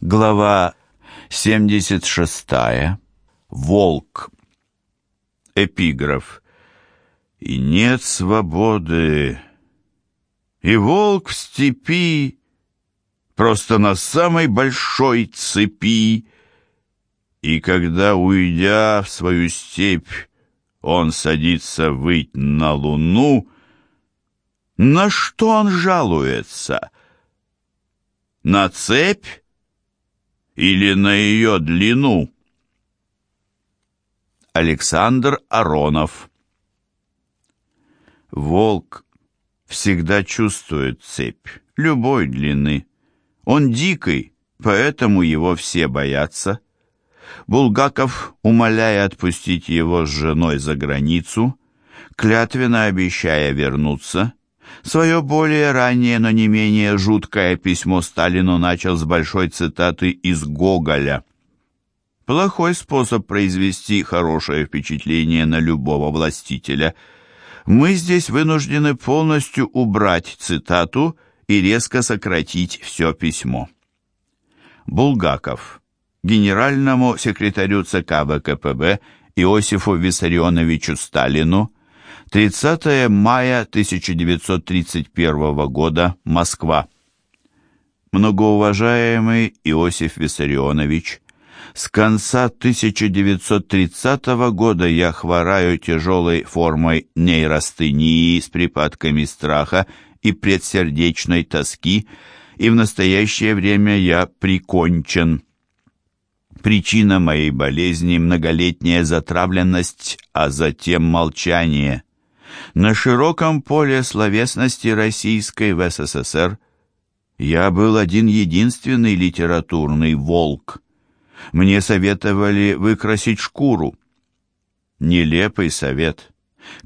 Глава 76. Волк. Эпиграф. И нет свободы, и волк в степи, Просто на самой большой цепи. И когда, уйдя в свою степь, Он садится выть на луну, На что он жалуется? На цепь? Или на ее длину? Александр Аронов Волк всегда чувствует цепь любой длины. Он дикий, поэтому его все боятся. Булгаков, умоляя отпустить его с женой за границу, клятвенно обещая вернуться, Свое более раннее, но не менее жуткое письмо Сталину начал с большой цитаты из Гоголя. Плохой способ произвести хорошее впечатление на любого властителя. Мы здесь вынуждены полностью убрать цитату и резко сократить все письмо. Булгаков. Генеральному секретарю ЦК ВКПБ Иосифу Виссарионовичу Сталину 30 мая 1931 года, Москва. Многоуважаемый Иосиф Виссарионович, с конца 1930 года я хвораю тяжелой формой нейростении с припадками страха и предсердечной тоски, и в настоящее время я прикончен. Причина моей болезни – многолетняя затравленность, а затем молчание – на широком поле словесности российской в СССР я был один единственный литературный волк. Мне советовали выкрасить шкуру. Нелепый совет.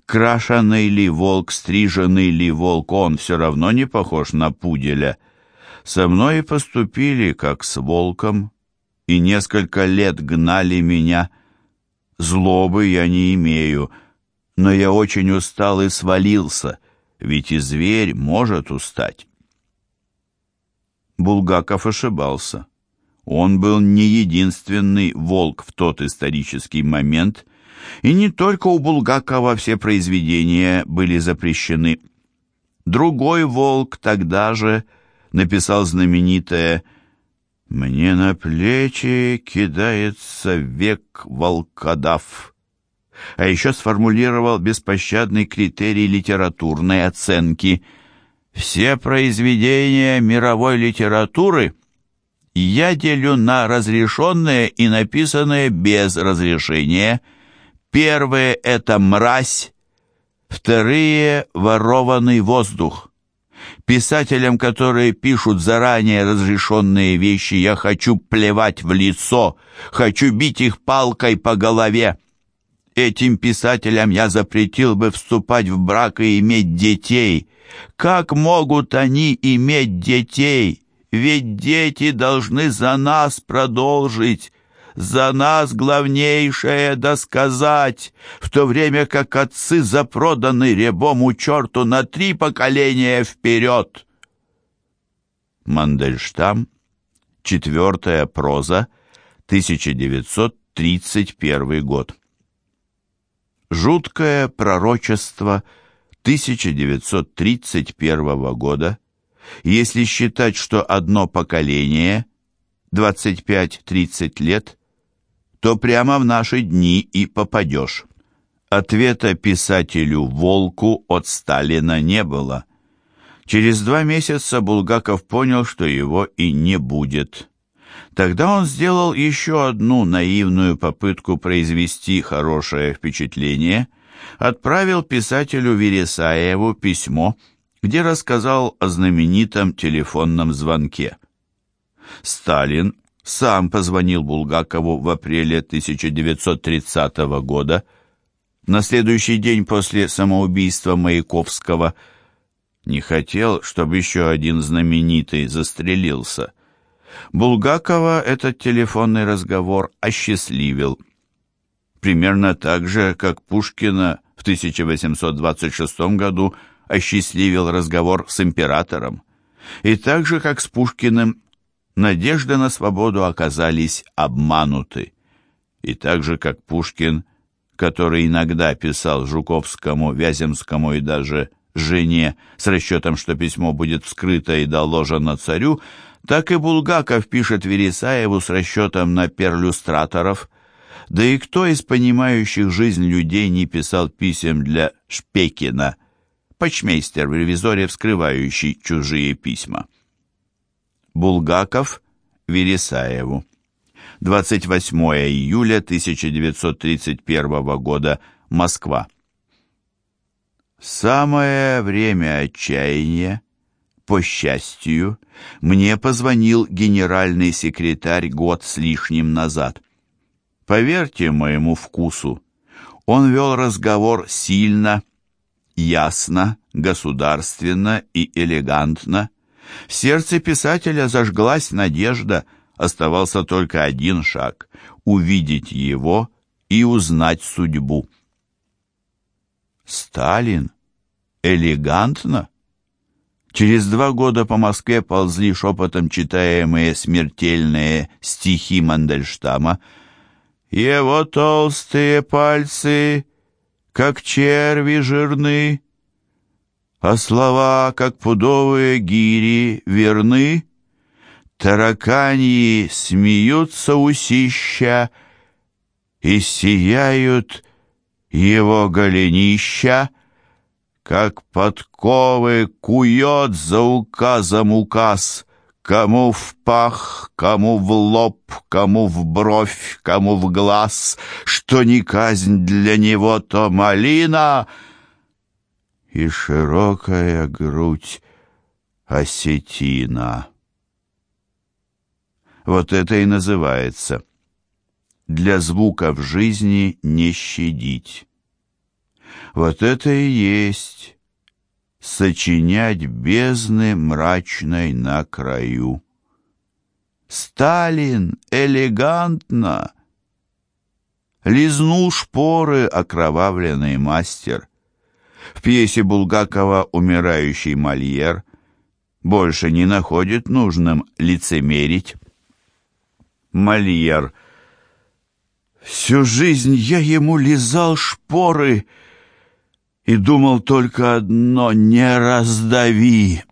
Крашеный ли волк, стриженный ли волк, он все равно не похож на пуделя. Со мной поступили, как с волком, и несколько лет гнали меня. Злобы я не имею, но я очень устал и свалился, ведь и зверь может устать. Булгаков ошибался. Он был не единственный волк в тот исторический момент, и не только у Булгакова все произведения были запрещены. Другой волк тогда же написал знаменитое «Мне на плечи кидается век волкодав» а еще сформулировал беспощадный критерий литературной оценки. «Все произведения мировой литературы я делю на разрешенные и написанные без разрешения. Первые — это мразь, вторые — ворованный воздух». Писателям, которые пишут заранее разрешенные вещи, я хочу плевать в лицо, хочу бить их палкой по голове. Этим писателям я запретил бы вступать в брак и иметь детей. Как могут они иметь детей? Ведь дети должны за нас продолжить, за нас главнейшее досказать, в то время как отцы запроданы рябому черту на три поколения вперед. Мандельштам, четвертая проза, 1931 год. Жуткое пророчество 1931 года, если считать, что одно поколение, 25-30 лет, то прямо в наши дни и попадешь. Ответа писателю Волку от Сталина не было. Через два месяца Булгаков понял, что его и не будет. Тогда он сделал еще одну наивную попытку произвести хорошее впечатление, отправил писателю Вересаеву письмо, где рассказал о знаменитом телефонном звонке. Сталин сам позвонил Булгакову в апреле 1930 года, на следующий день после самоубийства Маяковского. Не хотел, чтобы еще один знаменитый застрелился – Булгакова этот телефонный разговор осчастливил. Примерно так же, как Пушкина в 1826 году осчастливил разговор с императором. И так же, как с Пушкиным, надежды на свободу оказались обмануты. И так же, как Пушкин, который иногда писал Жуковскому, Вяземскому и даже жене с расчетом, что письмо будет вскрыто и доложено царю, так и Булгаков пишет Вересаеву с расчетом на перлюстраторов. Да и кто из понимающих жизнь людей не писал писем для Шпекина, почмейстер в ревизоре, вскрывающий чужие письма? Булгаков Вересаеву. 28 июля 1931 года, Москва. Самое время отчаяния, по счастью, мне позвонил генеральный секретарь год с лишним назад. Поверьте моему вкусу, он вел разговор сильно, ясно, государственно и элегантно, в сердце писателя зажглась надежда, оставался только один шаг — увидеть его и узнать судьбу. Сталин? Элегантно? Через два года по Москве ползли шепотом читаемые смертельные стихи Мандельштама. «Его толстые пальцы, как черви жирны, а слова, как пудовые гири, верны. Тараканьи смеются усища и сияют его голенища, как подковы кует за указом указ, Кому в пах, кому в лоб, кому в бровь, кому в глаз, Что не казнь для него, то малина — и широкая грудь осетина. Вот это и называется «для звука в жизни не щадить». Вот это и есть сочинять бездны мрачной на краю. Сталин элегантно лизнул шпоры окровавленный мастер, в пьесе Булгакова «Умирающий Мольер» больше не находит нужным лицемерить. Мольер. Всю жизнь я ему лизал шпоры и думал только одно — не раздави.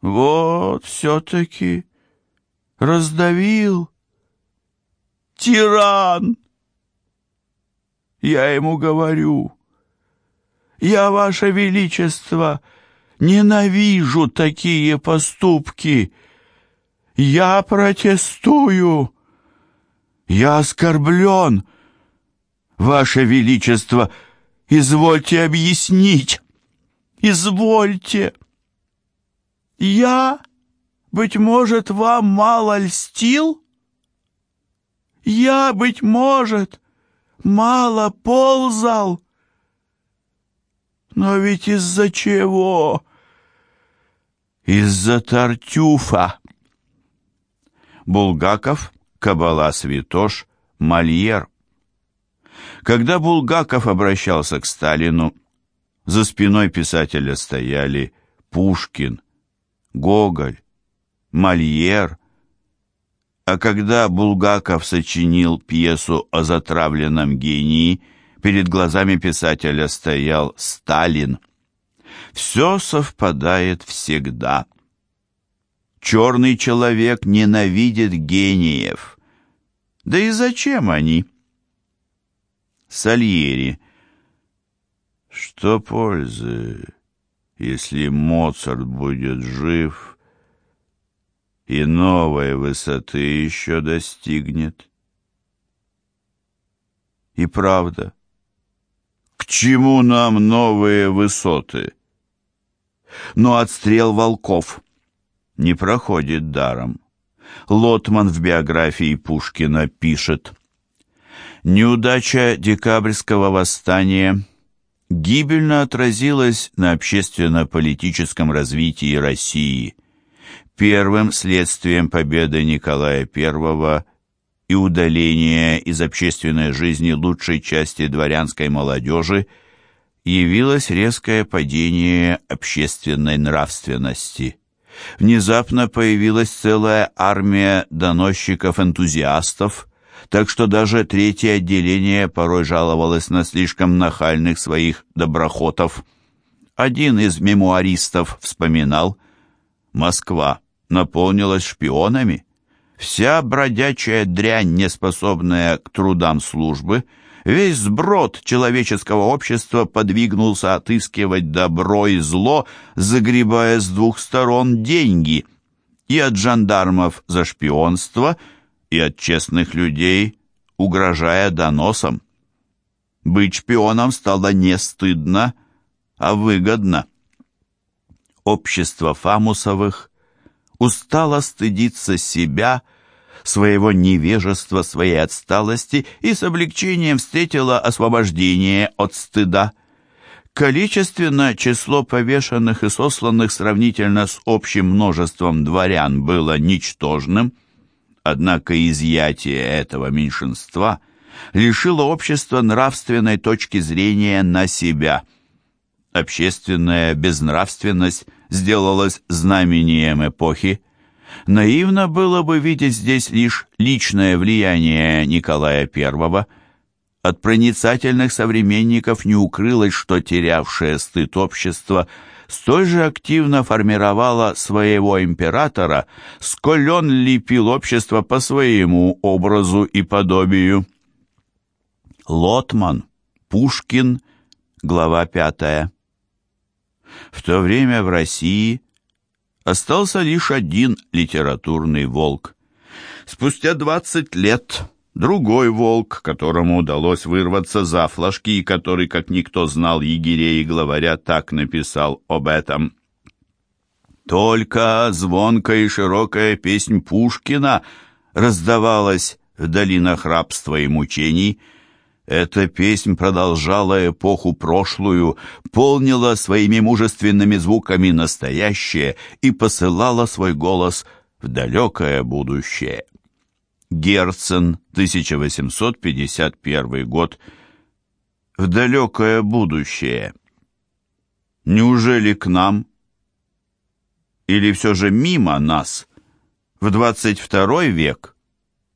Вот все-таки раздавил. Тиран! Я ему говорю, я, Ваше Величество, ненавижу такие поступки. Я протестую. Я оскорблен. Ваше Величество, извольте объяснить. Извольте. Я, быть может, вам мало льстил? Я, быть может, мало ползал? Но ведь из-за чего? Из-за Тартюфа. Булгаков, Кабала Святош, Мольер. Когда Булгаков обращался к Сталину, за спиной писателя стояли Пушкин, Гоголь, Мольер. А когда Булгаков сочинил пьесу о затравленном гении – Перед глазами писателя стоял Сталин. Все совпадает всегда. Черный человек ненавидит гениев. Да и зачем они? Сальери. Что пользы, если Моцарт будет жив и новой высоты еще достигнет? И правда, к чему нам новые высоты? Но отстрел волков не проходит даром. Лотман в биографии Пушкина пишет «Неудача декабрьского восстания гибельно отразилась на общественно-политическом развитии России. Первым следствием победы Николая I и удаление из общественной жизни лучшей части дворянской молодежи явилось резкое падение общественной нравственности. Внезапно появилась целая армия доносчиков-энтузиастов, так что даже третье отделение порой жаловалось на слишком нахальных своих доброхотов. Один из мемуаристов вспоминал, «Москва наполнилась шпионами. Вся бродячая дрянь, неспособная к трудам службы, весь сброд человеческого общества подвигнулся отыскивать добро и зло, загребая с двух сторон деньги, и от жандармов за шпионство, и от честных людей, угрожая доносом. Быть шпионом стало не стыдно, а выгодно. Общество Фамусовых устало стыдиться себя, своего невежества, своей отсталости и с облегчением встретила освобождение от стыда. Количественно число повешенных и сосланных сравнительно с общим множеством дворян было ничтожным, однако изъятие этого меньшинства лишило общества нравственной точки зрения на себя. Общественная безнравственность сделалась знамением эпохи. Наивно было бы видеть здесь лишь личное влияние Николая I. От проницательных современников не укрылось, что терявшее стыд общество столь же активно формировало своего императора, сколь он лепил общество по своему образу и подобию. Лотман, Пушкин, глава пятая. В то время в России остался лишь один литературный волк. Спустя двадцать лет другой волк, которому удалось вырваться за флажки и который, как никто знал, егерей и главаря так написал об этом. Только звонкая и широкая песнь Пушкина раздавалась в долинах рабства и мучений — эта песнь продолжала эпоху прошлую, полнила своими мужественными звуками настоящее и посылала свой голос в далекое будущее. Герцен, 1851 год. В далекое будущее. Неужели к нам? Или все же мимо нас? В 22 век?